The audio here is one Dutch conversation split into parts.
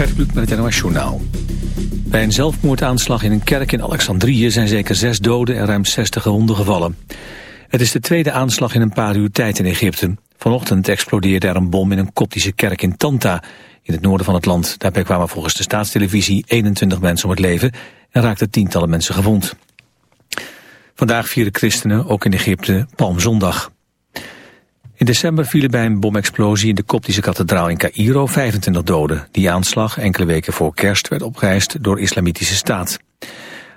Gert Kluk met het NOS Journaal. Bij een zelfmoordaanslag in een kerk in Alexandrië zijn zeker zes doden en ruim 60 gewonden gevallen. Het is de tweede aanslag in een paar uur tijd in Egypte. Vanochtend explodeerde er een bom in een koptische kerk in Tanta, in het noorden van het land. Daarbij kwamen volgens de staatstelevisie 21 mensen om het leven en raakten tientallen mensen gewond. Vandaag vieren christenen, ook in Egypte, Palmzondag. In december vielen bij een bomexplosie in de koptische kathedraal in Cairo 25 doden. Die aanslag, enkele weken voor kerst, werd opgeëist door islamitische staat.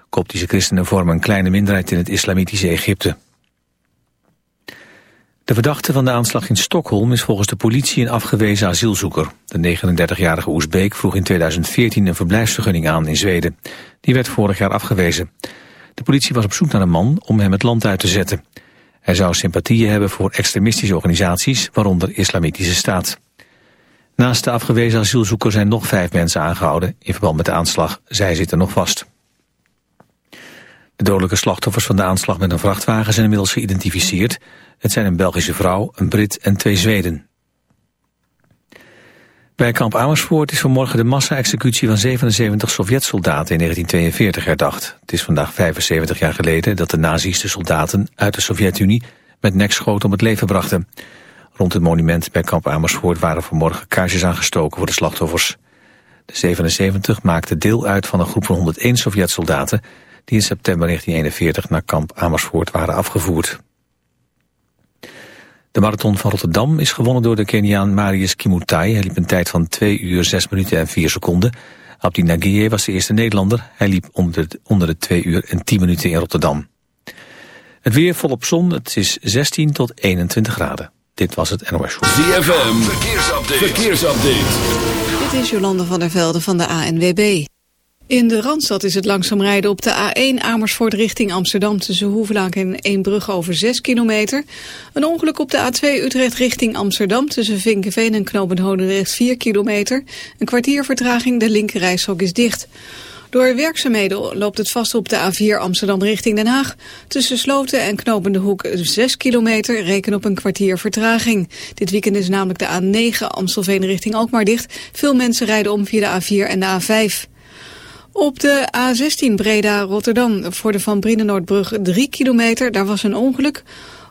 Koptische christenen vormen een kleine minderheid in het islamitische Egypte. De verdachte van de aanslag in Stockholm is volgens de politie een afgewezen asielzoeker. De 39-jarige Oezbeek vroeg in 2014 een verblijfsvergunning aan in Zweden. Die werd vorig jaar afgewezen. De politie was op zoek naar een man om hem het land uit te zetten. Hij zou sympathieën hebben voor extremistische organisaties, waaronder Islamitische Staat. Naast de afgewezen asielzoeker zijn nog vijf mensen aangehouden in verband met de aanslag. Zij zitten nog vast. De dodelijke slachtoffers van de aanslag met een vrachtwagen zijn inmiddels geïdentificeerd. Het zijn een Belgische vrouw, een Brit en twee Zweden. Bij kamp Amersfoort is vanmorgen de massa-executie van 77 Sovjet-soldaten in 1942 herdacht. Het is vandaag 75 jaar geleden dat de nazi's de soldaten uit de Sovjet-Unie met nekschoten om het leven brachten. Rond het monument bij kamp Amersfoort waren vanmorgen kaarsjes aangestoken voor de slachtoffers. De 77 maakten deel uit van een groep van 101 Sovjet-soldaten die in september 1941 naar kamp Amersfoort waren afgevoerd. De marathon van Rotterdam is gewonnen door de Keniaan Marius Kimutai. Hij liep een tijd van 2 uur 6 minuten en 4 seconden. Abdi Nagier was de eerste Nederlander. Hij liep onder de, onder de 2 uur en 10 minuten in Rotterdam. Het weer volop zon. Het is 16 tot 21 graden. Dit was het NOS Show. ZFM. Verkeersupdate. Verkeersupdate. Dit is Jolande van der Velde van de ANWB. In de Randstad is het langzaam rijden op de A1 Amersfoort richting Amsterdam... tussen Hoevelaak en Eembrug over 6 kilometer. Een ongeluk op de A2 Utrecht richting Amsterdam... tussen Vinkenveen en Knopenhodendrecht 4 kilometer. Een kwartier vertraging, de linkerrijstrook is dicht. Door werkzaamheden loopt het vast op de A4 Amsterdam richting Den Haag. Tussen Sloten en Knopende Hoek 6 kilometer, reken op een kwartier vertraging. Dit weekend is namelijk de A9 Amstelveen richting Alkmaar dicht. Veel mensen rijden om via de A4 en de A5. Op de A16 Breda-Rotterdam voor de Van Brienenoordbrug 3 kilometer. Daar was een ongeluk.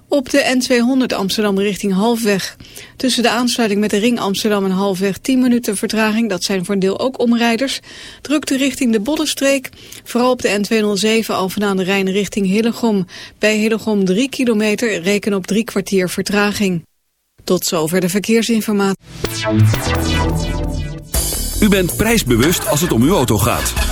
Op de N200 Amsterdam richting Halfweg. Tussen de aansluiting met de ring Amsterdam en Halfweg 10 minuten vertraging. Dat zijn voor een deel ook omrijders. Drukte richting de Boddenstreek. Vooral op de N207 Alphen aan de Rijn richting Hillegom. Bij Hillegom 3 kilometer reken op drie kwartier vertraging. Tot zover de verkeersinformatie. U bent prijsbewust als het om uw auto gaat.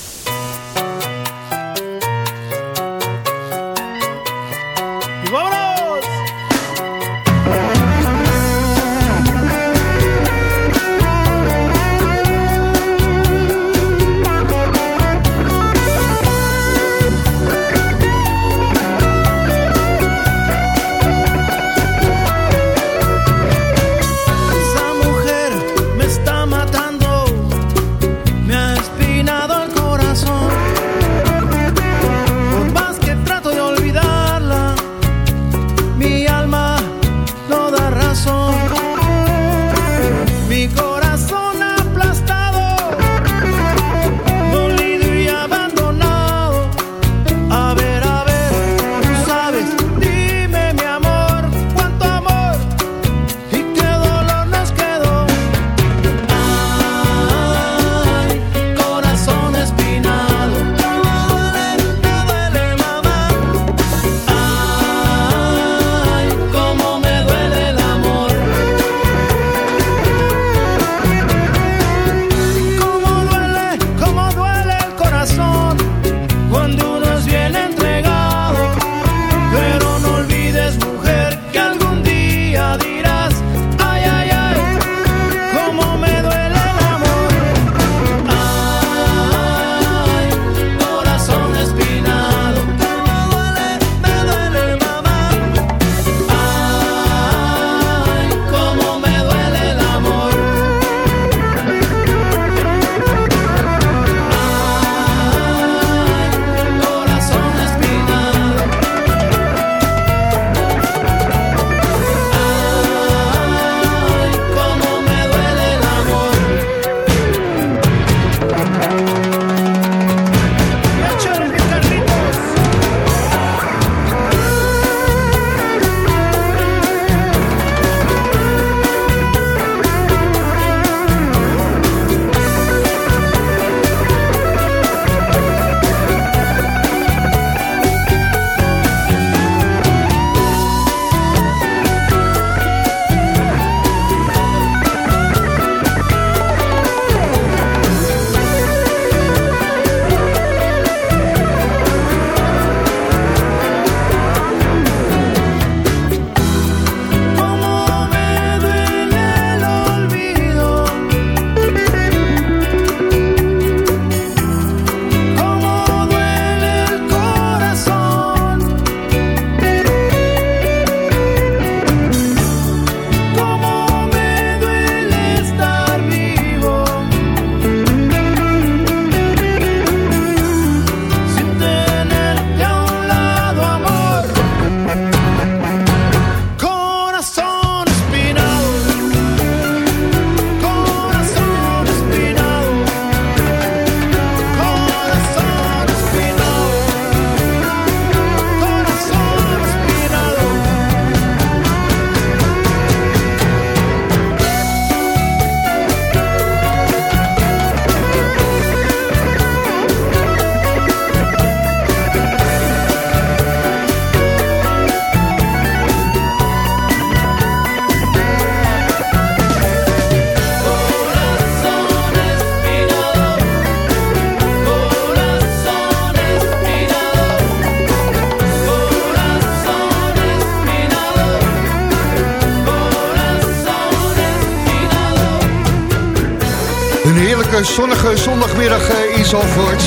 Een zonnige zondagmiddag uh, in Zandvoort.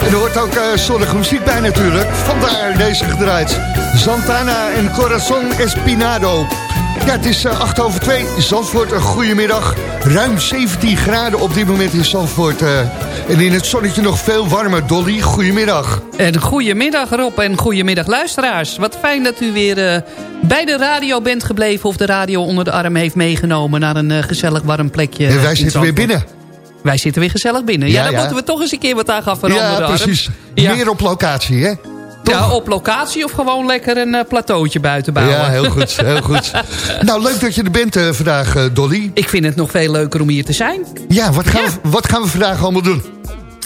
En er hoort ook uh, zonnige muziek bij natuurlijk. Vandaar deze gedraaid. Santana en Corazon Espinado. Ja, het is 8 eh, over 2. Zandvoort, een goede middag. Ruim 17 graden op dit moment in Zandvoort. Uh, en in het zonnetje nog veel warmer. Dolly, goedemiddag. En goedemiddag Rob en goedemiddag luisteraars. Wat fijn dat u weer uh, bij de radio bent gebleven... of de radio onder de arm heeft meegenomen... naar een gezellig warm plekje. En wij zitten weer binnen. Wij zitten weer gezellig binnen. Ja, ja dan moeten we toch eens een keer wat aan gaan veranderen. Ja, precies. Ja. Meer op locatie, hè? Ja, op locatie of gewoon lekker een uh, plateautje buiten bouwen. Ja, heel goed. Heel goed. nou, leuk dat je er bent uh, vandaag, uh, Dolly. Ik vind het nog veel leuker om hier te zijn. Ja, wat gaan, We, wat gaan we vandaag allemaal doen?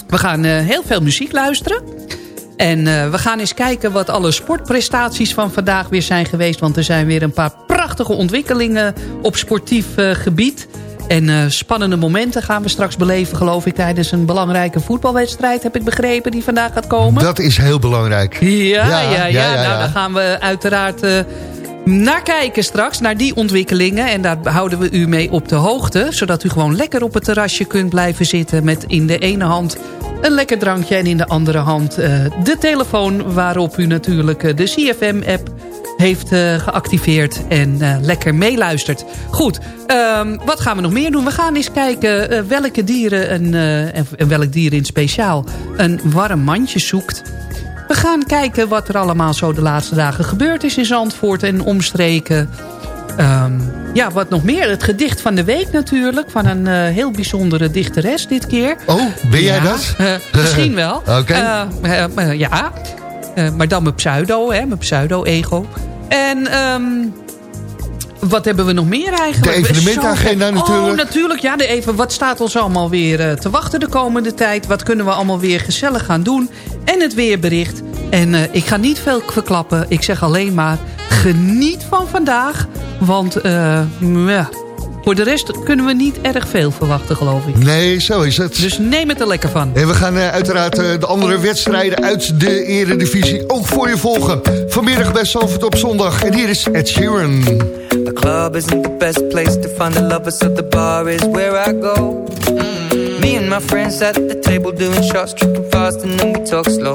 We gaan heel veel muziek luisteren. En we gaan eens kijken wat alle sportprestaties van vandaag weer zijn geweest. Want er zijn weer een paar prachtige ontwikkelingen op sportief gebied. En uh, spannende momenten gaan we straks beleven, geloof ik... tijdens een belangrijke voetbalwedstrijd, heb ik begrepen, die vandaag gaat komen. Dat is heel belangrijk. Ja, ja, ja. ja, nou, daar gaan we uiteraard uh, naar kijken straks, naar die ontwikkelingen. En daar houden we u mee op de hoogte... zodat u gewoon lekker op het terrasje kunt blijven zitten... met in de ene hand een lekker drankje en in de andere hand uh, de telefoon... waarop u natuurlijk de CFM-app heeft uh, geactiveerd en uh, lekker meeluistert. Goed, um, wat gaan we nog meer doen? We gaan eens kijken uh, welke dieren, een, en welk dier in speciaal, een warm mandje zoekt. We gaan kijken wat er allemaal zo de laatste dagen gebeurd is in Zandvoort en omstreken. Um, ja, wat nog meer? Het gedicht van de week natuurlijk. Van een uh, heel bijzondere dichteres dit keer. Oh, ben jij dat? Uh, misschien wel. Oké. Okay. Uh, ja. Uh, maar dan mijn pseudo, hè, mijn pseudo-ego. En um, wat hebben we nog meer eigenlijk? De evenementagenda natuurlijk. Oh, natuurlijk. Ja, de even, wat staat ons allemaal weer uh, te wachten de komende tijd? Wat kunnen we allemaal weer gezellig gaan doen? En het weerbericht. En uh, ik ga niet veel verklappen. Ik zeg alleen maar, geniet van vandaag. Want, uh, ja, voor de rest kunnen we niet erg veel verwachten, geloof ik. Nee, zo is het. Dus neem het er lekker van. En we gaan uh, uiteraard uh, de andere wedstrijden uit de eredivisie ook voor je volgen. Vanmiddag bij Salford op zondag. En hier is Ed Sheeran. The club isn't the best place to find the lovers, so the bar is where I go. Mm. Me and my friends at the table doing shots, tripping fast and then we talk slow.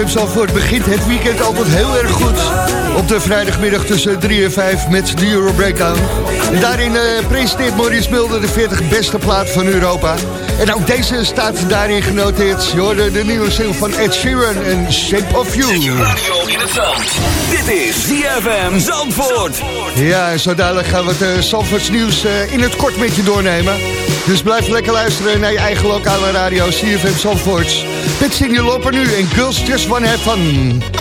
ZFM Zandvoort begint het weekend altijd heel erg goed. Op de vrijdagmiddag tussen 3 en 5 met de Euro Breakdown. En daarin uh, presenteert Maurice Mulder de 40 beste plaat van Europa. En ook deze staat daarin genoteerd. Je hoorde de nieuwe single van Ed Sheeran en Shape of You. in het zand. Dit is ZFM Zandvoort. Ja, en zo dadelijk gaan we het uh, Zandvoorts nieuws uh, in het kort met je doornemen. Dus blijf lekker luisteren naar je eigen lokale radio CFM Zandvoorts. Met Cindy Loper nu en Girls Just Wanna Have.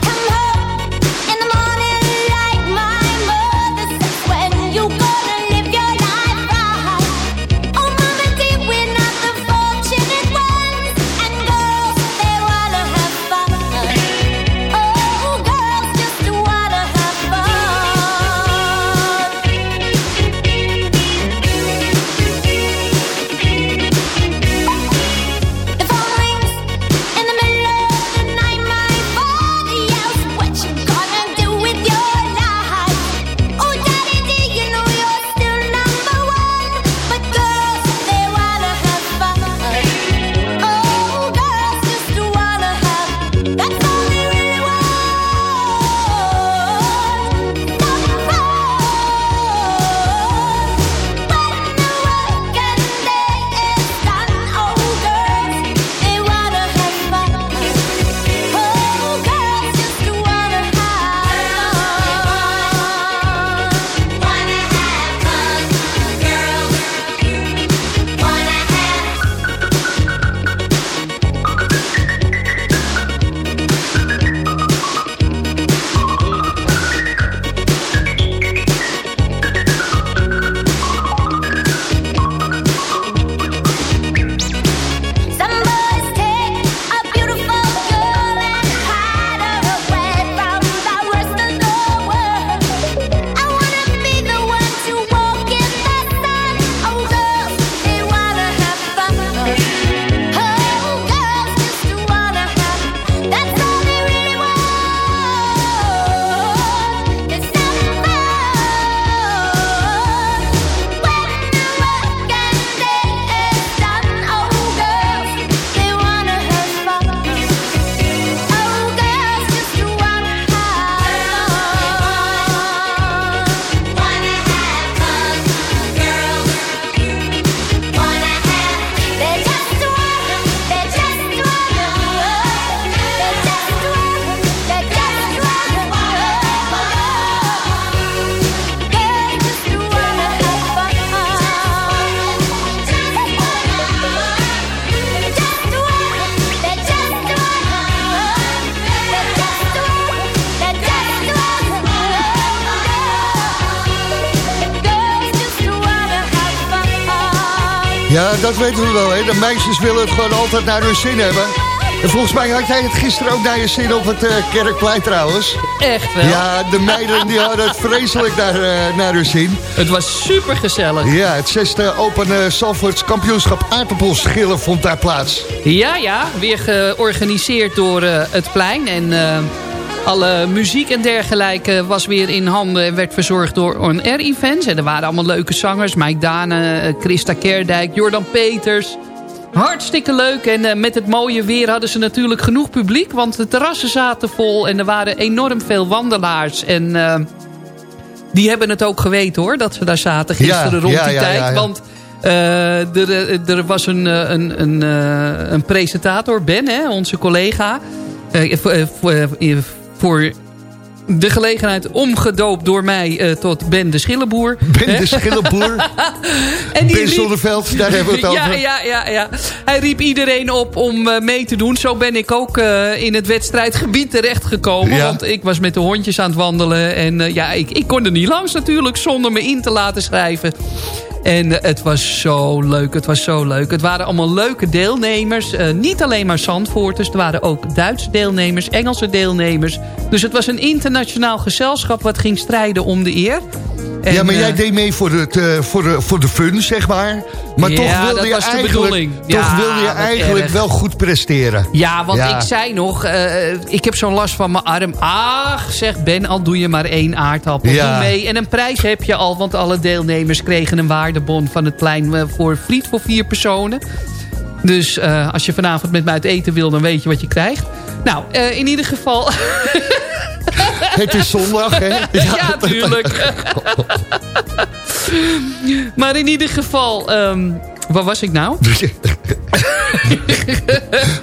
Ja, dat weten we wel. Hè. De meisjes willen het gewoon altijd naar hun zin hebben. En volgens mij had jij het gisteren ook naar je zin op het uh, Kerkplein trouwens. Echt wel? Ja, de meiden die hadden het vreselijk naar, uh, naar hun zin. Het was super gezellig. Ja, het zesde Open uh, kampioenschap aardappelschillen vond daar plaats. Ja, ja, weer georganiseerd door het plein. En alle muziek en dergelijke was weer in handen en werd verzorgd door On Air Events. En er waren allemaal leuke zangers. Mike Dane, Christa Kerdijk, Jordan Peters. Hartstikke leuk. En uh, met het mooie weer hadden ze natuurlijk genoeg publiek. Want de terrassen zaten vol en er waren enorm veel wandelaars. En uh, die hebben het ook geweten hoor, dat ze daar zaten gisteren ja, rond ja, die ja, tijd. Want uh, er, er, was een, een, een, een presentator, Ben, hè, onze collega... voor de gelegenheid omgedoopt door mij tot Ben de Schilleboer. Ben de Schilleboer. en die ben Zonneveld, daar hebben we het ja, over. Ja, ja, ja. Hij riep iedereen op om mee te doen. Zo ben ik ook in het wedstrijdgebied terechtgekomen. Ja. Want ik was met de hondjes aan het wandelen. En ja, ik, ik kon er niet langs natuurlijk zonder me in te laten schrijven. En het was zo leuk, het was zo leuk. Het waren allemaal leuke deelnemers. Uh, niet alleen maar Zandvoorters, er waren ook Duitse deelnemers, Engelse deelnemers. Dus het was een internationaal gezelschap wat ging strijden om de eer ja, maar jij eh, deed mee voor, het, uh, voor, de, voor de fun, zeg maar. Maar toch wilde je eigenlijk, toch wilde je eigenlijk wel goed presteren. Ja, want ik zei nog, uh, ik heb zo'n last van mijn arm. Ach, zeg Ben, al doe je maar één aardappel. Doe mee. En een prijs heb je al, want alle deelnemers kregen een waardebon van het plein voor friet voor vier personen. Dus uh, als je vanavond met mij uit eten wil, dan weet je wat je krijgt. Nou, uh, in ieder geval... Het is zondag, hè? Ja, ja tuurlijk. maar in ieder geval... Um, waar was ik nou?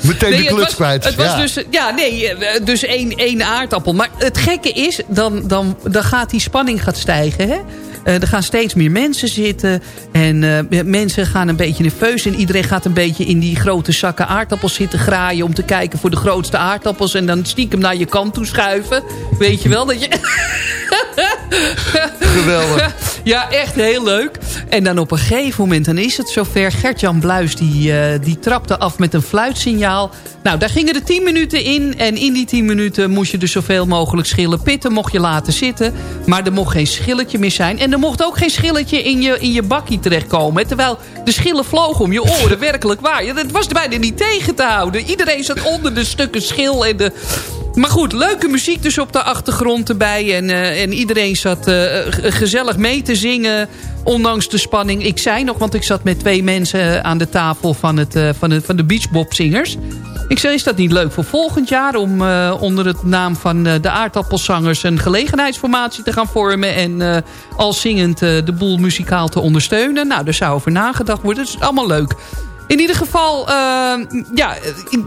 Meteen nee, de kluts kwijt. Het was dus, ja, nee, eh, dus één, één aardappel. Maar het gekke is, dan, dan, dan gaat die spanning gaat stijgen. Hè? Uh, er gaan steeds meer mensen zitten. En uh, mensen gaan een beetje nerveus. En iedereen gaat een beetje in die grote zakken aardappels zitten graaien... om te kijken voor de grootste aardappels. En dan stiekem naar je kant toe schuiven. Weet je wel dat je... Geweldig. ja, echt heel leuk. En dan op een gegeven moment, dan is het zover. Gert-Jan Bluis, die, uh, die trapte af met een fluitsignaal. Nou, daar gingen er 10 minuten in. En in die 10 minuten moest je dus zoveel mogelijk schillen pitten. Mocht je laten zitten. Maar er mocht geen schilletje meer zijn. En er mocht ook geen schilletje in je, in je bakkie terechtkomen. Terwijl de schillen vlogen om je oren. werkelijk waar. Ja, dat was bijna niet tegen te houden. Iedereen zat onder de stukken schil en de... Maar goed, leuke muziek dus op de achtergrond erbij. En, uh, en iedereen zat uh, gezellig mee te zingen. Ondanks de spanning. Ik zei nog, want ik zat met twee mensen aan de tafel van, het, van, het, van de beachbopzingers. Ik zei, is dat niet leuk voor volgend jaar... om onder het naam van de aardappelzangers... een gelegenheidsformatie te gaan vormen... en al zingend de boel muzikaal te ondersteunen? Nou, daar zou over nagedacht worden. Dat is allemaal leuk. In ieder geval, ja,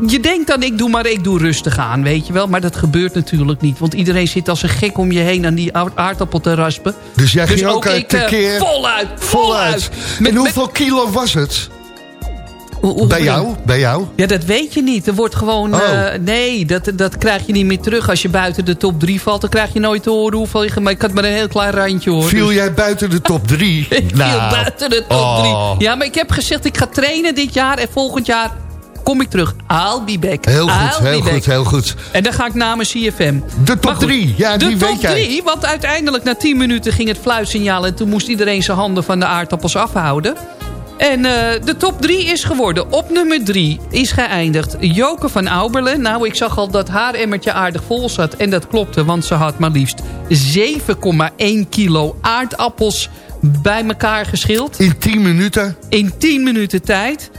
je denkt dan ik doe maar ik doe rustig aan, weet je wel. Maar dat gebeurt natuurlijk niet. Want iedereen zit als een gek om je heen aan die aardappel te raspen. Dus jij ging dus ook, ook keer... Voluit, voluit. en hoeveel kilo was het? Bij jou? Bij jou? Ja, dat weet je niet. Er wordt gewoon... Oh. Uh, nee, dat, dat krijg je niet meer terug. Als je buiten de top 3 valt, dan krijg je nooit te horen hoeveel je... Maar ik had maar een heel klein randje hoor. Viel dus- jij buiten de top 3? ik nou. viel buiten de top 3. Oh. Ja, maar ik heb gezegd, ik ga trainen dit jaar en volgend jaar kom ik terug. I'll be back. Heel goed, heel goed, heel goed. En dan ga ik namens CFM. De top 3, ja, die weet jij. De top 3, want uiteindelijk na 10 minuten ging het fluitsignaal... en toen moest iedereen zijn handen van de aardappels afhouden. En uh, de top 3 is geworden. Op nummer 3 is geëindigd Joke van Auberlen. Nou, ik zag al dat haar emmertje aardig vol zat. En dat klopte, want ze had maar liefst 7,1 kilo aardappels bij elkaar geschild. In 10 minuten? In 10 minuten tijd.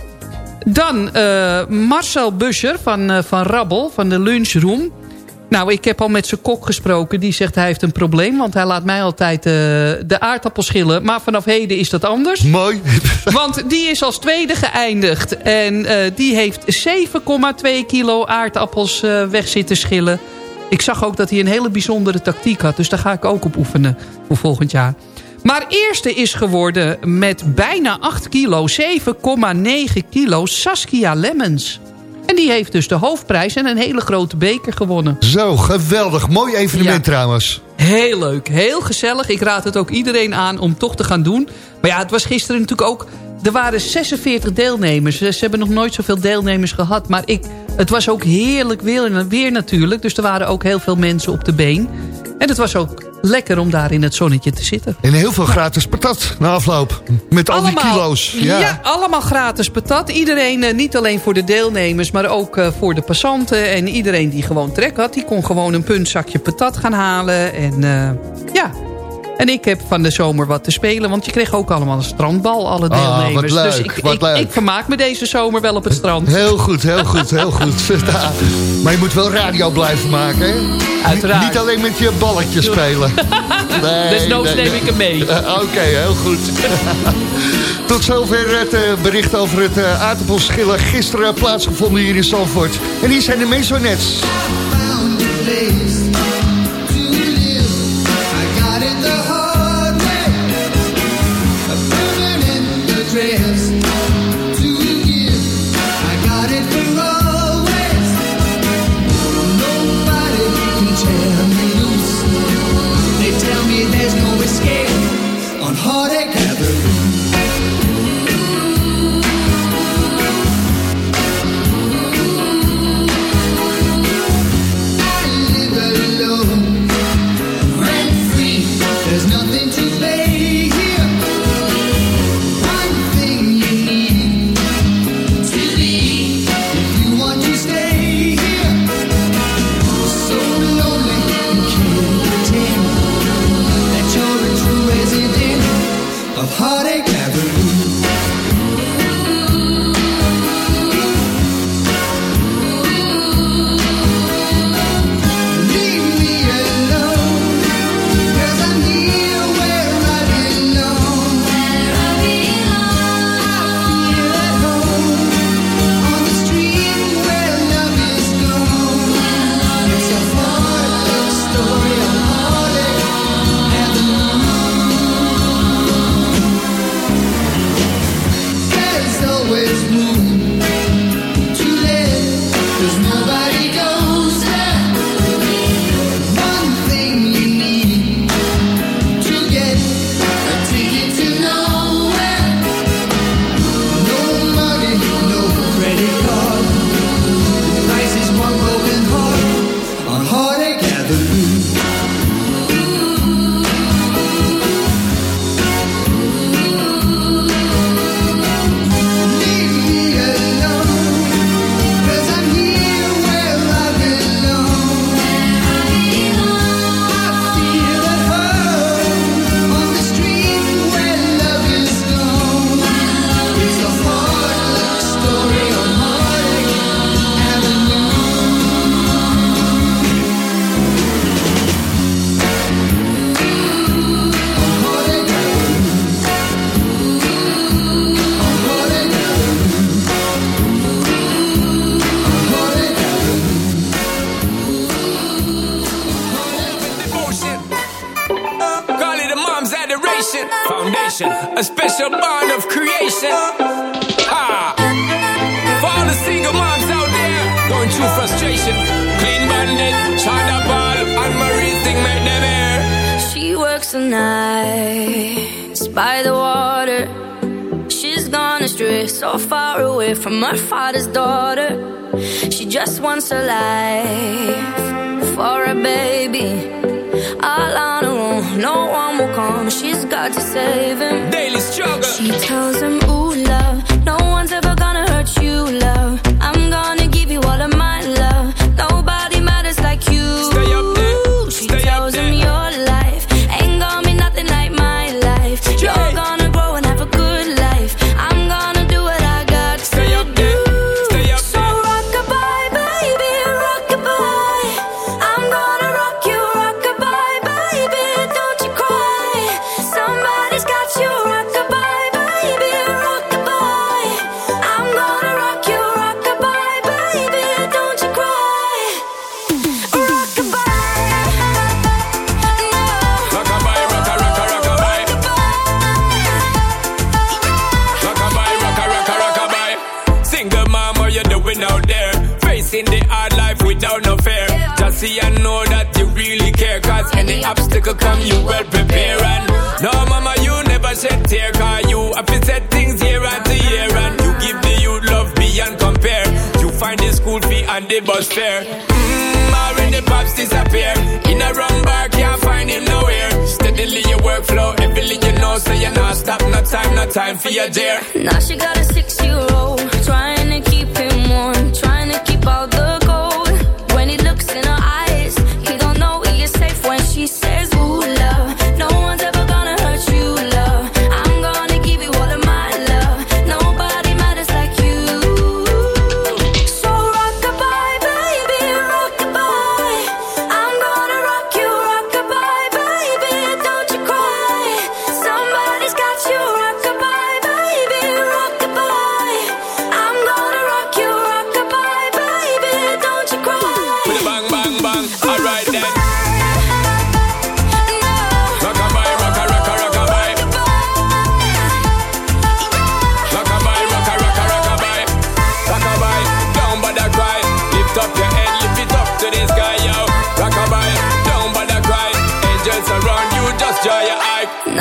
Dan uh, Marcel Buscher van, uh, van Rabbel, van de Lunchroom. Nou, ik heb al met zijn kok gesproken. Die zegt hij heeft een probleem. Want hij laat mij altijd uh, de aardappels schillen. Maar vanaf heden is dat anders. Mooi. want die is als tweede geëindigd. En uh, die heeft 7,2 kilo aardappels uh, weg zitten schillen. Ik zag ook dat hij een hele bijzondere tactiek had. Dus daar ga ik ook op oefenen voor volgend jaar. Maar eerste is geworden met bijna 8 kilo, 7,9 kilo Saskia Lemmens. En die heeft dus de hoofdprijs en een hele grote beker gewonnen. Zo, geweldig. Mooi evenement trouwens. Heel leuk, heel gezellig. Ik raad het ook iedereen aan om toch te gaan doen. Maar ja, het was gisteren natuurlijk ook... Er waren 46 deelnemers. Ze hebben nog nooit zoveel deelnemers gehad. Maar ik, het was ook heerlijk weer, weer natuurlijk. Dus er waren ook heel veel mensen op de been. En het was ook lekker om daar in het zonnetje te zitten. En heel veel gratis patat na afloop. Met al die kilo's. Ja. ja. allemaal gratis patat. Iedereen, eh, niet alleen voor de deelnemers, maar ook eh, voor de passanten. En iedereen die gewoon trek had, die kon gewoon een puntzakje patat gaan halen. En uh, ja, en ik heb van de zomer wat te spelen. Want je kreeg ook allemaal een strandbal, alle ah, deelnemers. Ah, leuk, dus ik, ik, ik, vermaak me deze zomer wel op het strand. Heel goed, heel goed, heel goed. maar je moet wel radio blijven maken, hè? Uiteraard. Niet alleen met je balletjes spelen. Nee, Desnoods nee, neem ik hem mee. Oké, heel goed. Tot zover het uh, bericht over het uh, aardappelschillen gisteren plaatsgevonden hier in Zandvoort. En hier zijn de Mesonets.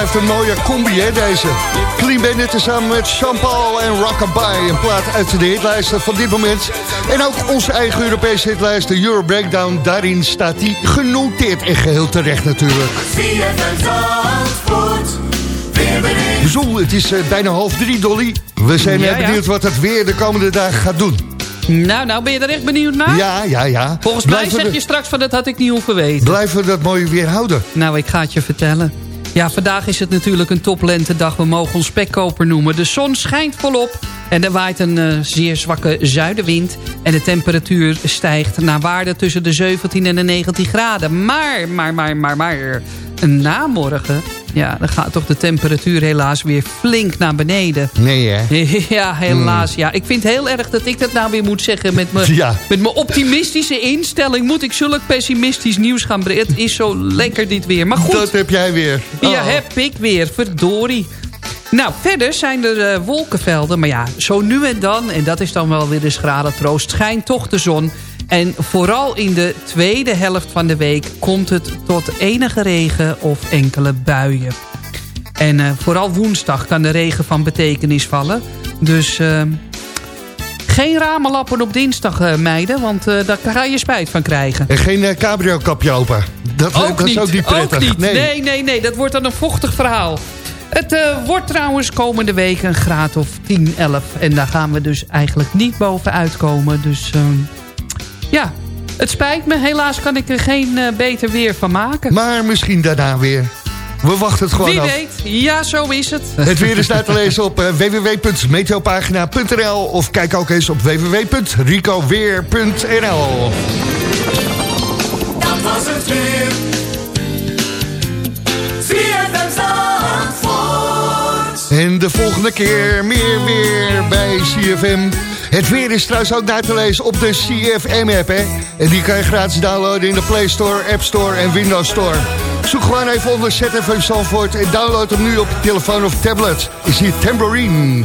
blijft een mooie combi, hè, deze. Clean Bandit samen met Jean-Paul en Rockabye. Een plaat uit de hitlijsten van dit moment. En ook onze eigen Europese hitlijst, de Euro Breakdown. Daarin staat die genoteerd en geheel terecht natuurlijk. Zo, het is eh, bijna half drie, Dolly. We zijn Ja, eh, ja. benieuwd wat het weer de komende dagen gaat doen. Nou, nou, ben je er echt benieuwd naar? Ja, ja, ja. Volgens mij zeg je straks van dat had ik niet hoeven weten. Blijven we dat mooie weer houden? Nou, ik ga het je vertellen. Ja, vandaag is het natuurlijk een toplentedag. We mogen ons spekkoper noemen. De zon schijnt volop. En er waait een eh, zeer zwakke zuidenwind. En de temperatuur stijgt naar waarde tussen de 17 en de 19 graden. Maar, maar, maar, maar, maar... Na morgen, ja, dan gaat toch de temperatuur helaas weer flink naar beneden. Nee, hè? Ja, helaas. Ja. Ik vind heel erg dat ik dat nou weer moet zeggen. Met mijn Ja. met mijn optimistische instelling moet ik zulk pessimistisch nieuws gaan brengen. Het is zo lekker dit weer. Maar goed, Dat heb jij weer. ja, Oh. heb ik weer. Verdorie. Nou, verder zijn er eh, wolkenvelden. Maar ja, zo nu en dan, en dat is dan wel weer de schrale troost... schijnt toch de zon. En vooral in de tweede helft van de week... komt het tot enige regen of enkele buien. En eh, vooral woensdag kan de regen van betekenis vallen. Dus eh, geen ramenlappen op dinsdag, eh, meiden. Want eh, daar ga je spijt van krijgen. En geen cabrio-kapje open. Dat, Ook dat niet, is ook niet prettig. ook niet. Nee. nee, nee, dat wordt dan een vochtig verhaal. Het wordt trouwens komende week een graad of 10, 11. En daar gaan we dus eigenlijk niet bovenuit komen. Dus ehm, ja, het spijt me. Helaas kan ik er geen eh, beter weer van maken. Maar misschien daarna weer. We wachten het gewoon Wie af. weet, ja, zo is het. Het weer is daar te lezen op eh, www.meteopagina.nl of kijk ook eens op www.ricoweer.nl Dat was het weer. En de volgende keer meer weer bij CFM. Het weer is trouwens ook daar te lezen op de CFM-app. En die kan je gratis downloaden in de Play Store, App Store en Windows Store. Zoek gewoon even onder ZFM Zandvoort en download hem nu op je telefoon of tablet. Is hier Tambourine.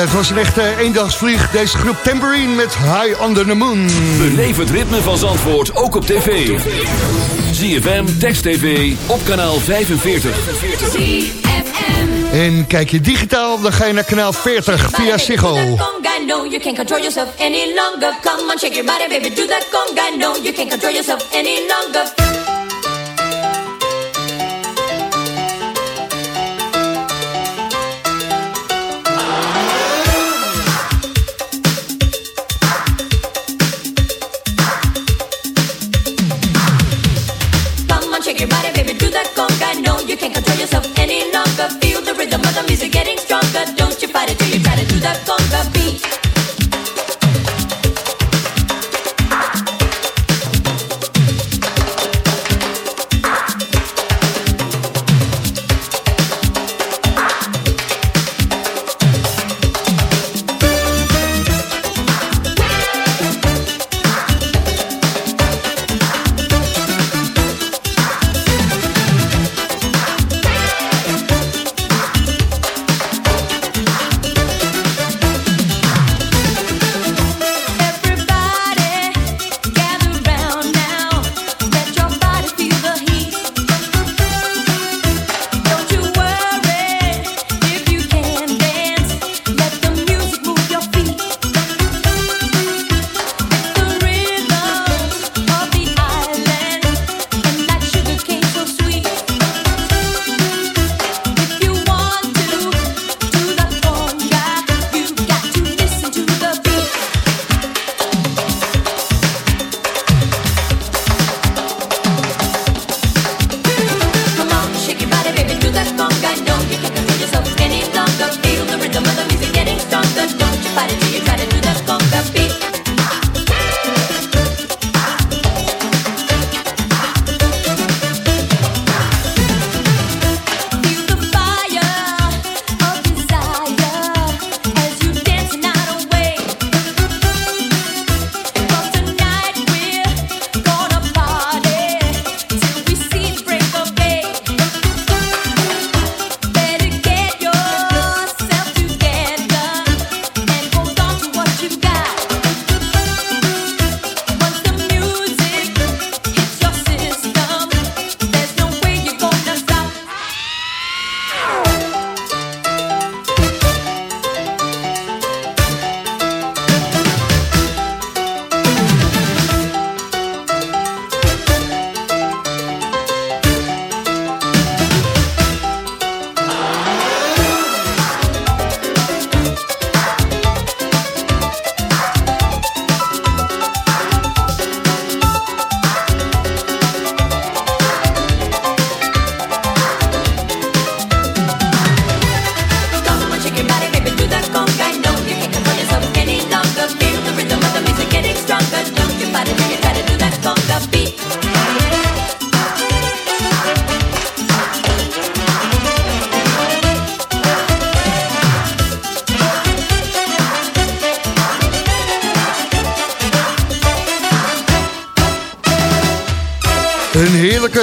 Het was een echte eendagsvlieg. Deze groep Tambourine met High Under the Moon. Beleef het ritme van Zandvoort ook op tv. ZFM, Text TV, op kanaal 45. En kijk je digitaal, dan ga je naar kanaal 40 via Ziggo. No, you can't control yourself any longer. Come on, shake your body, baby, do that conga. No, you can't control yourself any longer.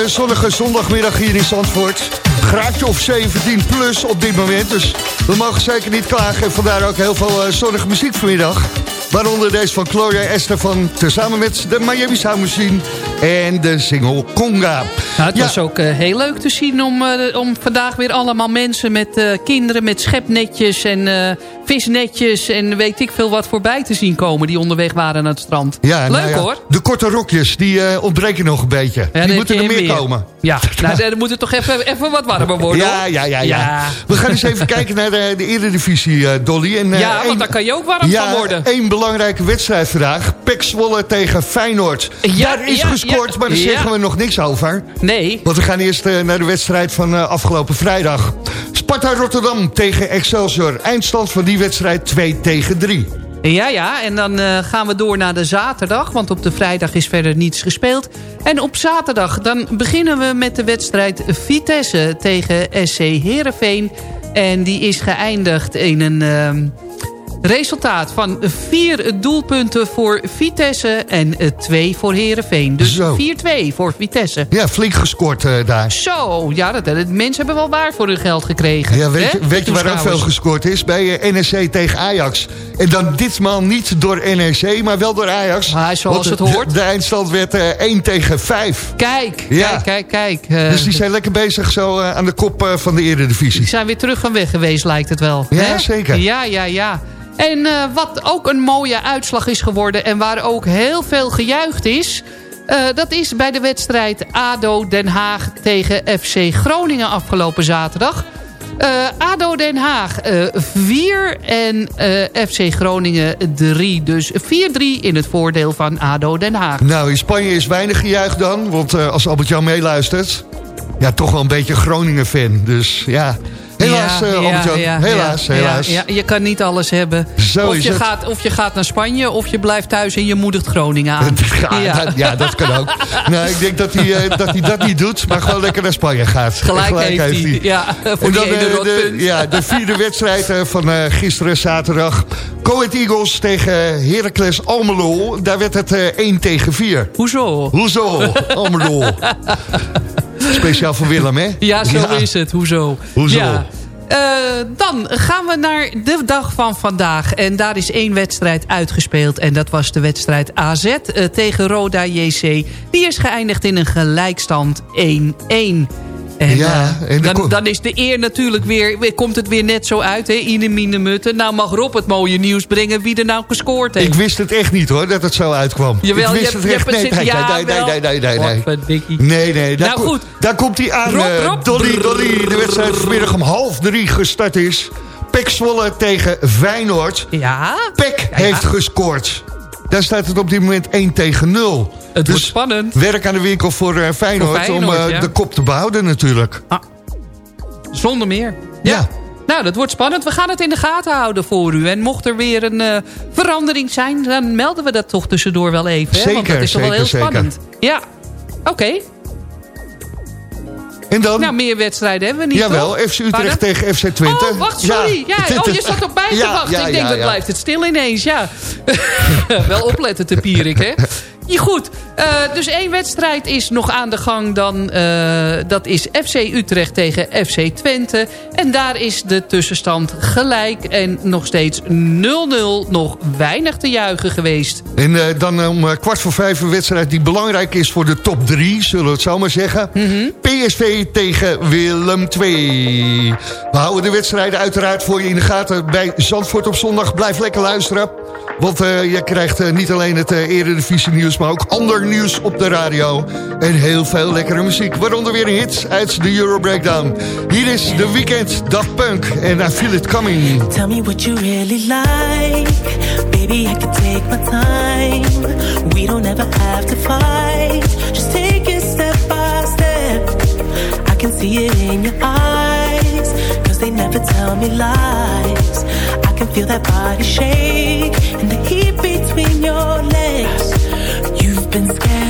Zonnige zondagmiddag hier in Zandvoort. Graadje of 17 plus op dit moment, dus we mogen zeker niet klagen. En vandaar ook heel veel uh, zonnige muziek vanmiddag. Waaronder deze van Gloria Estefan, tezamen met de Miami Sound Machine en de single Conga. Nou, het was ook uh, heel leuk te zien om, uh, om vandaag weer allemaal mensen met uh, kinderen met schepnetjes en visnetjes en weet ik veel wat voorbij te zien komen die onderweg waren naar het strand. Ja, Leuk nou ja, hoor. De korte rokjes, die uh, ontbreken nog een beetje. Ja, die moeten er meer, meer, komen. Ja, nou, dan moet het toch even, even wat warmer worden ja, ja, ja, ja, We gaan eens even kijken naar de, de Eredivisie, uh, Dolly. En, uh, ja, want daar kan je ook warm van worden. één belangrijke wedstrijd vandaag. Pek Zwolle tegen Feyenoord. Daar is gescoord, maar daar zeggen we nog niks over. Nee. Want we gaan eerst naar de wedstrijd van afgelopen vrijdag. Sparta Rotterdam tegen Excelsior. Eindstand van die wedstrijd 2 tegen 3. Ja, ja, en dan uh, gaan we door naar de zaterdag. Want op de vrijdag is verder niets gespeeld. En op zaterdag dan beginnen we met de wedstrijd Vitesse tegen SC Heerenveen. En die is geëindigd in een... Uh, Resultaat van vier doelpunten voor Vitesse en twee voor Herenveen. Dus 4-2 voor Vitesse. Ja, flink gescoord uh, daar. Zo, ja, dat, mensen hebben wel waar voor hun geld gekregen. Ja, weet, je, weet je waar ook veel gescoord is? Bij uh, NEC tegen Ajax. En dan ditmaal niet door NEC, maar wel door Ajax. Maar zoals het hoort. De, de eindstand werd uh, 1 tegen 5. Kijk, ja. kijk, kijk, kijk. dus die zijn lekker bezig zo aan de kop van de eredivisie. Die zijn weer terug van weg geweest, lijkt het wel. Ja, zeker. Ja, ja, ja. En uh, wat ook een mooie uitslag is geworden... en waar ook heel veel gejuicht is... Uh, dat is bij de wedstrijd ADO Den Haag tegen FC Groningen afgelopen zaterdag. Uh, ADO Den Haag 4 en FC Groningen 3. Dus 4-3 in het voordeel van ADO Den Haag. Nou, in Spanje is weinig gejuicht dan. Want als Albert-Jan meeluistert... ja, toch wel een beetje Groningen-fan. Dus ja... Helaas, ja, uh, ja, helaas, helaas. Je kan niet alles hebben. Zo of, je gaat, of je gaat naar Spanje, of je blijft thuis en je moedigt Groningen aan. ja, dat, ja, dat kan ook. nou, ik denk dat hij, uh, dat hij dat niet doet, maar gewoon lekker naar Spanje gaat. Gelijk, Gelijk heeft, hij. Ja, voor en dan, de, de, ja, de vierde wedstrijd van gisteren zaterdag. Coet Eagles tegen Heracles Almelo. Daar werd het 1 tegen 4. Hoezo? Hoezo? Almelo. Speciaal voor Willem, hè? Ja, zo is het. Hoezo? Hoezo? Ja. Uh, dan gaan we naar de dag van vandaag. En daar is één wedstrijd uitgespeeld. En dat was de wedstrijd AZ uh, tegen Roda JC. Die is geëindigd in een gelijkstand 1-1. En, ja, uh, dan, dan, is de eer natuurlijk weer, komt het weer net zo uit, hè, in de mutten. Nou mag Rob het mooie nieuws brengen wie er nou gescoord heeft. Ik wist het echt niet hoor, dat het zo uitkwam. Jawel, ik wist je, het echt nee, nee, ja, nee, nee, nee, nee, nee, nee. Nee, nee, daar, nou goed. daar komt hij aan, Rob, Rob. Dolly, Dolly. De wedstrijd vanmiddag om half drie gestart is. Pek Zwolle tegen Feyenoord. Ja? Pek ja, heeft gescoord. Daar staat het op dit moment 1 tegen 0. Het dus wordt spannend. werk aan de winkel voor uh, Feyenoord, voor Feyenoord om uh, ja. de kop te behouden natuurlijk. Ah. Zonder meer. Ja. ja. Nou, dat wordt spannend. We gaan het in de gaten houden voor u. En mocht er weer een uh, verandering zijn... dan melden we dat toch tussendoor wel even. Hè? Zeker, Want dat is toch zeker, wel heel zeker. spannend. Ja, oké. Okay. En dan? Nou, meer wedstrijden hebben we niet, Jawel, toch? FC Utrecht Pardon? tegen FC Twente. Oh, wacht, sorry. Ja. ja. Oh, je zat op mij te ja, wachten. ja, ik denk, ja, dat ja. blijft het stil ineens, ja. wel opletten te Pierik, hè? Ja, goed, uh, dus één wedstrijd is nog aan de gang dan. Uh, dat is FC Utrecht tegen FC Twente. En daar is de tussenstand gelijk. En nog steeds 0-0. Nog weinig te juichen geweest. En uh, dan om kwart voor vijf een wedstrijd die belangrijk is voor de top 3. Zullen we het zo maar zeggen. Mm -hmm. PSV tegen Willem 2. We houden de wedstrijden uiteraard voor je in de gaten bij Zandvoort op zondag. Blijf lekker luisteren. Want je krijgt niet alleen het Eredivisie nieuws, maar ook ander nieuws op de radio. En heel veel lekkere muziek. Waaronder weer een hit uit de Euro Breakdown. Hier is The Weeknd, Daft Punk en I Feel It Coming. Tell me what you really like. Baby, I can take my time. We don't ever have to fight. Just take it step by step. I can see it in your eyes. Cause they never tell me lies. I can feel that body shake and the heat between your legs.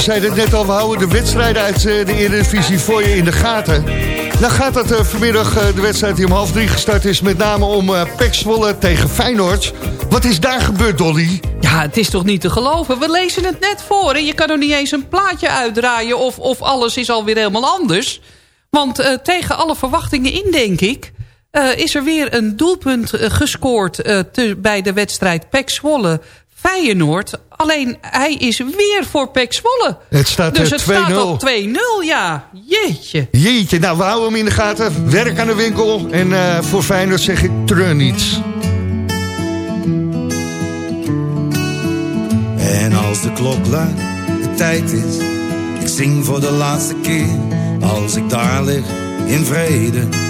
we zeiden het net al, we houden de wedstrijden uit eh, de Eredivisie voor je in de gaten. Dan gaat het uh, vanmiddag uh, de wedstrijd die om half drie gestart is... met name om Pek Zwolle tegen Feyenoord. Wat is daar gebeurd, Dolly? Ja, het is toch niet te geloven. We lezen het net voor en je kan er niet eens een plaatje uitdraaien... of, of alles is alweer helemaal anders. Want tegen alle verwachtingen in, denk ik... is er weer een doelpunt gescoord te, bij de wedstrijd Pek Zwolle Feyenoord. Alleen hij is weer voor Pek Zwolle. Het staat dus het 2-0. staat op 2-0, ja. Jeetje. Jeetje, nou we houden hem in de gaten. Werk aan de winkel. En uh, voor Feyenoord zeg ik treur niets. En als de klok luidt, de tijd is. Ik zing voor de laatste keer. Als ik daar lig, in vrede.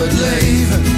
het leven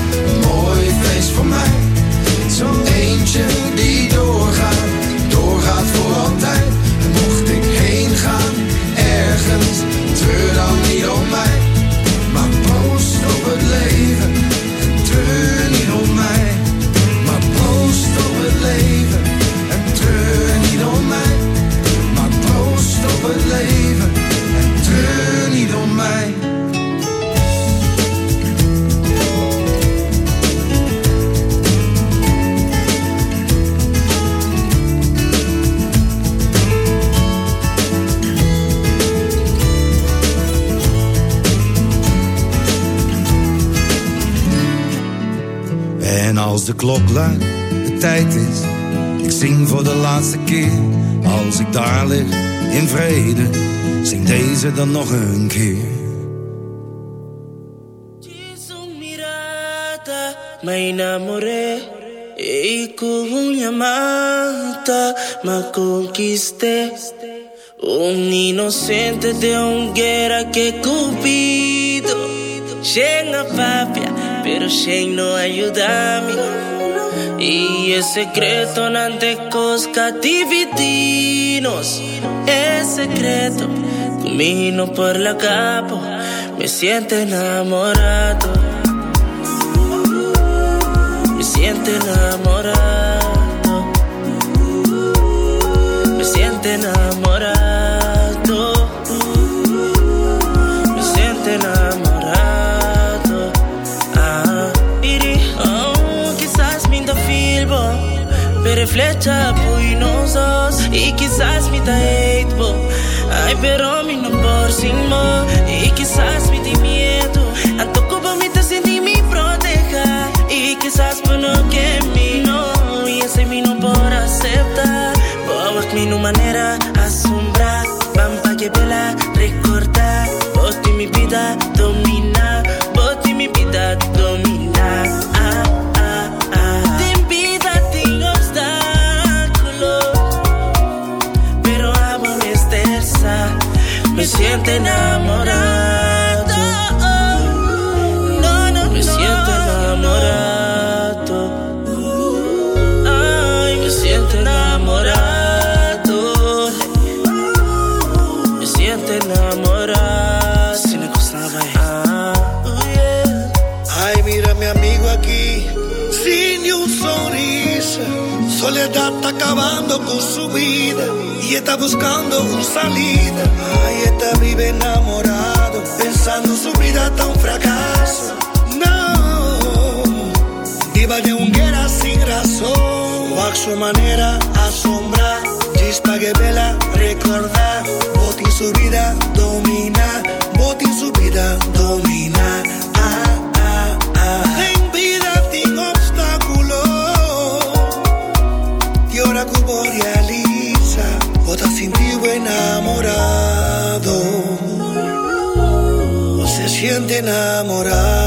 voor. Zo'n eentje die doorgaat, doorgaat voor altijd. Mocht ik heen gaan, ergens, treur dan niet om mij. Als de klok luidt, de tijd is, ik zing voor de laatste keer. Als ik daar lig, in vrede, zing deze dan nog een keer. Me enamoré y con una mata me conquisté. Un inocente de que cupido llega papia, pero Shane no ayuda-me. Y es secreto ante cosca dividinos. Es secreto, camino por la capa, me siento enamorado. Me siento enamorado. Pero flecha pui nos dos. Y quizás con su vida y está buscando una salida. Ay, está vive enamorado, pensando su vida está un fracaso. No, viva de hoguera sin razón, o a su manera asombrar. Chispa que vela recordar, boti su vida domina, boti su vida domina. Enamorado,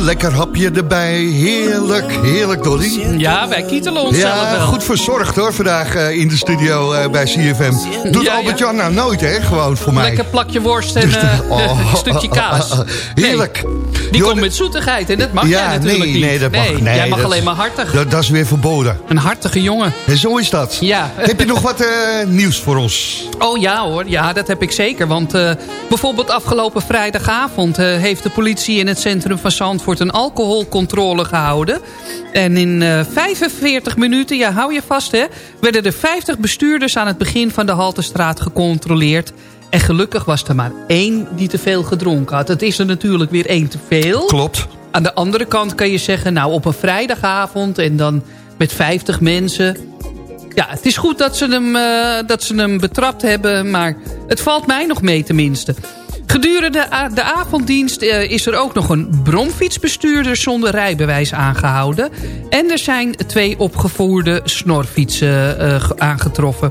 lekker hapje erbij. Heerlijk, heerlijk Dolly. Ja, wij kietelen ons zelf Ja, wel. goed verzorgd hoor, vandaag eh, in de studio eh, bij CFM. Doet Ja, Albert-Jan nou nooit, hè? Gewoon voor mij. Lekker plakje worst en eh, Oh. een stukje kaas. Heerlijk. Die komt met zoetigheid en dat mag ja, jij natuurlijk nee, niet. Nee, dat mag, nee, jij mag dat- alleen maar hartig. Dat, dat is weer verboden. Een hartige jongen. En zo is dat. Ja. Heb je nog wat eh, nieuws voor ons? Oh ja hoor, ja dat heb ik zeker. Want eh, bijvoorbeeld afgelopen vrijdagavond... eh, heeft de politie in het centrum van Zandvoort een alcoholcontrole gehouden. En in eh 45 minuten, ja hou je vast hè... werden er 50 bestuurders aan het begin van de Haltestraat gecontroleerd. En gelukkig was er maar één die te veel gedronken had. Het is er natuurlijk weer één te veel. Klopt. Aan de andere kant kan je zeggen, nou op een vrijdagavond... en dan met 50 mensen... Ja, het is goed dat ze hem, eh, dat ze hem betrapt hebben, maar het valt mij nog mee tenminste. Gedurende de, avonddienst eh, is er ook nog een bromfietsbestuurder zonder rijbewijs aangehouden. En er zijn twee opgevoerde snorfietsen eh, ge- aangetroffen.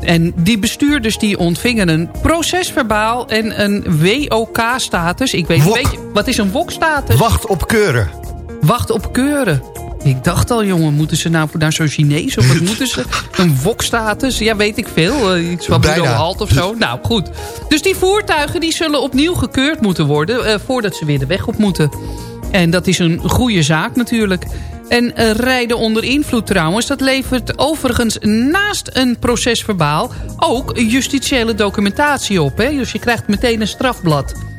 En die bestuurders die ontvingen een procesverbaal en een WOK-status. Ik weet, je, wat is een WOK-status? Wacht op keuren. Wacht op keuren. Ik dacht al, jongen, moeten ze nou naar zo'n Chinees of wat moeten ze? Een wokstatus? Ja, weet ik veel. Eh, iets van Bijna. halt of zo. Nou, goed. Dus die voertuigen die zullen opnieuw gekeurd moeten worden... eh, voordat ze weer de weg op moeten. En dat is een goede zaak natuurlijk. En eh, rijden onder invloed trouwens, dat levert overigens naast een procesverbaal... ook justitiële documentatie op. Hè? Dus je krijgt meteen een strafblad.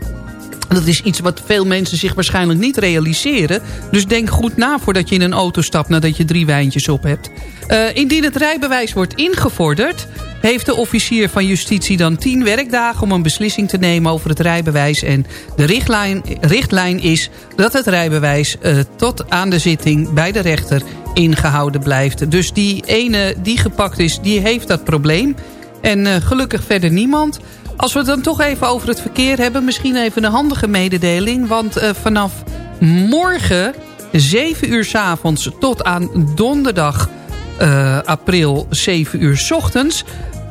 Dat is iets wat veel mensen zich waarschijnlijk niet realiseren. Dus denk goed na voordat je in een auto stapt nadat je drie wijntjes op hebt. Uh, indien het rijbewijs wordt ingevorderd... heeft de officier van justitie dan tien werkdagen om een beslissing te nemen over het rijbewijs. En de richtlijn, richtlijn is dat het rijbewijs uh, tot aan de zitting bij de rechter ingehouden blijft. Dus die ene die gepakt is, die heeft dat probleem. En uh, gelukkig verder niemand... Als we het dan toch even over het verkeer hebben... misschien even een handige mededeling. Want uh, vanaf morgen, 7 uur s avonds tot aan donderdag uh, april, 7 uur s ochtends...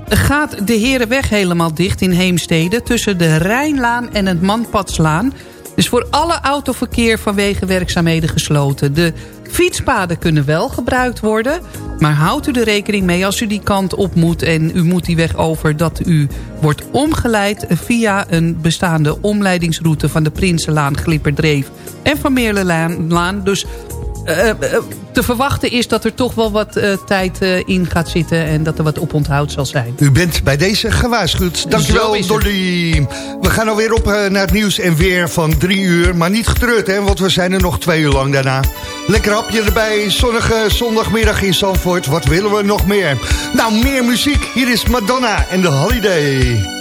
gaat de Herenweg helemaal dicht in Heemstede... tussen de Rijnlaan en het Manpadslaan... is voor alle autoverkeer vanwege werkzaamheden gesloten. De Fietspaden kunnen wel gebruikt worden. Maar houdt u er rekening mee als u die kant op moet... en u moet die weg over dat u wordt omgeleid... via een bestaande omleidingsroute van de Prinsenlaan, Glipperdreef... en van Meerlenlaan. Dus te verwachten is dat er toch wel wat uh, tijd in gaat zitten... en dat er wat oponthoud zal zijn. U bent bij deze gewaarschuwd. Dankjewel, Dolly. We gaan alweer op naar het nieuws en weer van drie uur. Maar niet getreurd, hè, want we zijn er nog twee uur lang daarna. Lekker hapje erbij, zonnige zondagmiddag in Zandvoort. Wat willen we nog meer? Nou, meer muziek. Hier is Madonna en de Holiday.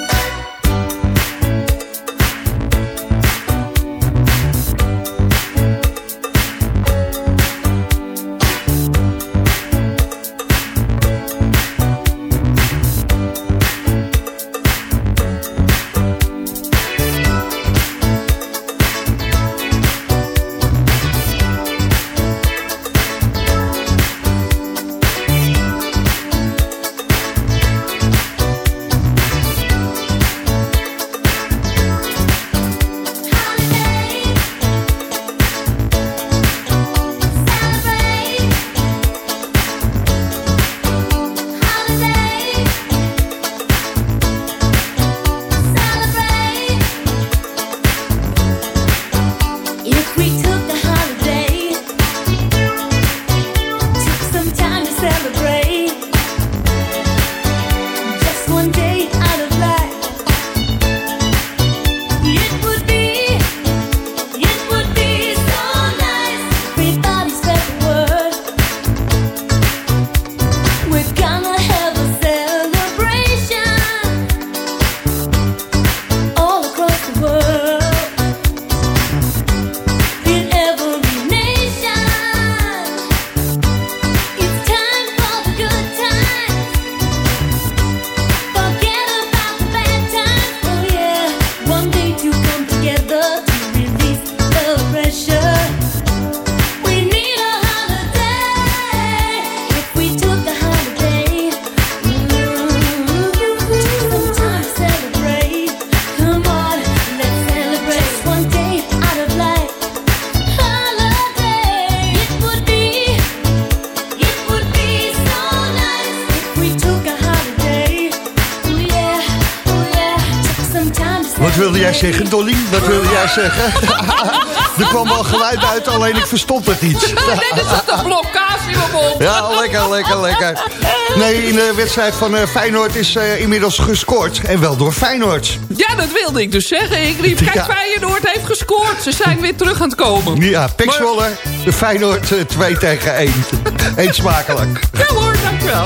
Zeggen, Dolly? Wat wilde jij zeggen? er kwam wel geluid uit, alleen ik verstond het niet. Dit is een blokkage op Ja, lekker, lekker, lekker. Nee, in de wedstrijd van uh, Feyenoord is uh, inmiddels gescoord. En wel door Feyenoord. Ja, dat wilde ik dus zeggen. Ik riep, kijk, ja. Feyenoord heeft gescoord. Ze zijn weer terug aan het komen. Ja, Pixwoller, de Feyenoord uh, 2 tegen 1. Eén smakelijk. Ja hoor, dankjewel.